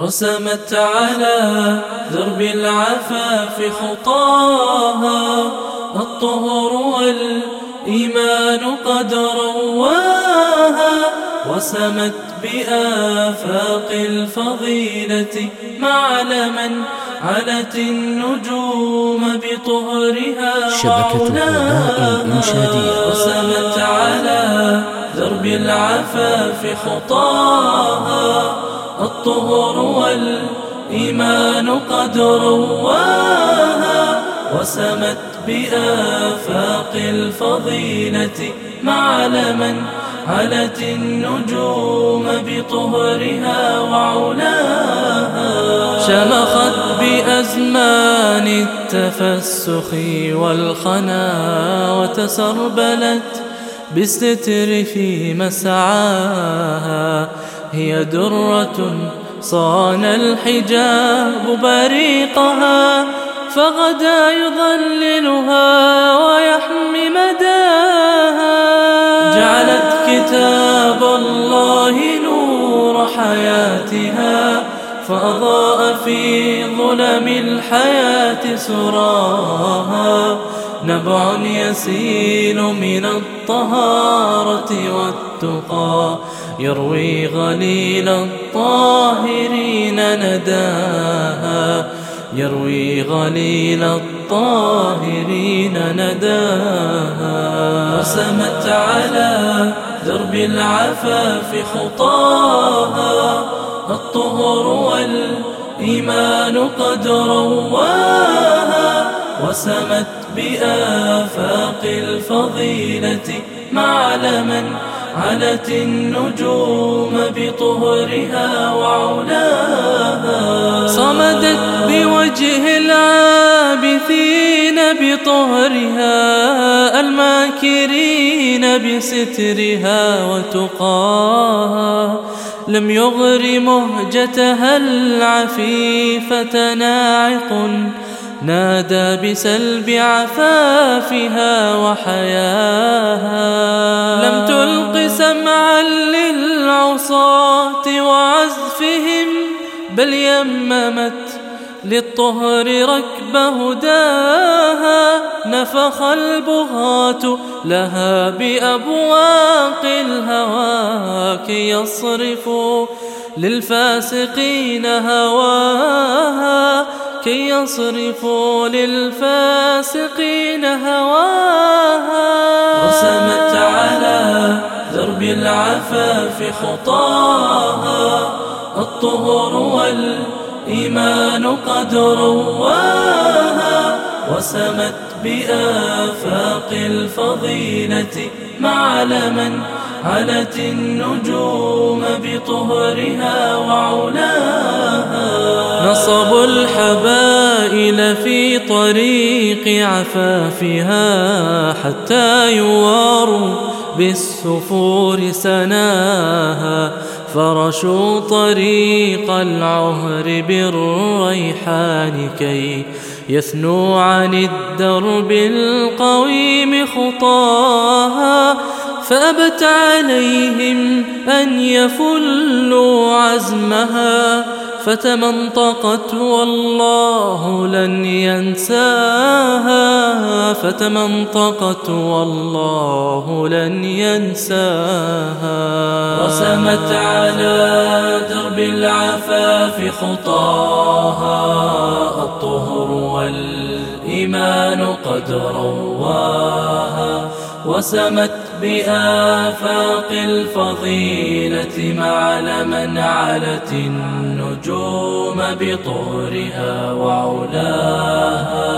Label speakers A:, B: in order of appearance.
A: رسمت على درب العفاف خطاها الطهر والإيمان قد رواها وسمت بآفاق الفضيلة معلما علت النجوم بطهرها.
B: شبكة غناء إنشادية
A: رسمت على درب العفاف خطاها الطهر والإيمان قد رواها وسمت بآفاق الفضيلة معلما علت النجوم بطهرها وعلاها شمخت بأزمان التفسخ والخنا وتسربلت بالستر في مسعاها هي درة صان الحجاب بريقها فغدا يظللها ويحمي مداها. جعلت كتاب الله نور حياتها فأضاء في ظلم الحياة سراها. نبع يسيل من الطهارة والتقى. يروي غليل الطاهرين نداها. يروي غليل الطاهرين نداها. رسمت على درب العفاف خطاها. الطهر والإيمان قد رواها. وسمت بآفاق الفضيلة معلما علت النجوم بطهرها وعلاها صمدت بوجه العابثين بطهرها الماكرين بسترها وتقاها. لم يغر مهجتها العفيفة ناعق نادى بسلب عفافها وحياها. للعصاة وعزفهم بل يممت للطهر ركب هداها نفخ البغاة لها بأبواق الهوى كي يصرفوا للفاسقين هواها كي يصرفوا للفاسقين هواها. رسمت على درب العفاف خطاها الطهر والإيمان قد رواها وسمت بآفاق الفضيلة معلما علت النجوم بطهرها وعلاها. نصبوا الحبائل في طريق عفافها حتى يواروا بالسفور سناها فرشوا طريق العهر بالريحان كي يثنوا عن الدرب القويم خطاها فأبت عليهم أن يفلوا عزمها. فتمنطقت والله لن ينساها. فتمنطقت والله لن ينساها. رسمت على درب العفاف خطاها. الطهر والإيمان قد رواها. وسمت بآفاق الفضيلة معلما علت النجوم بطهرها وعلاها.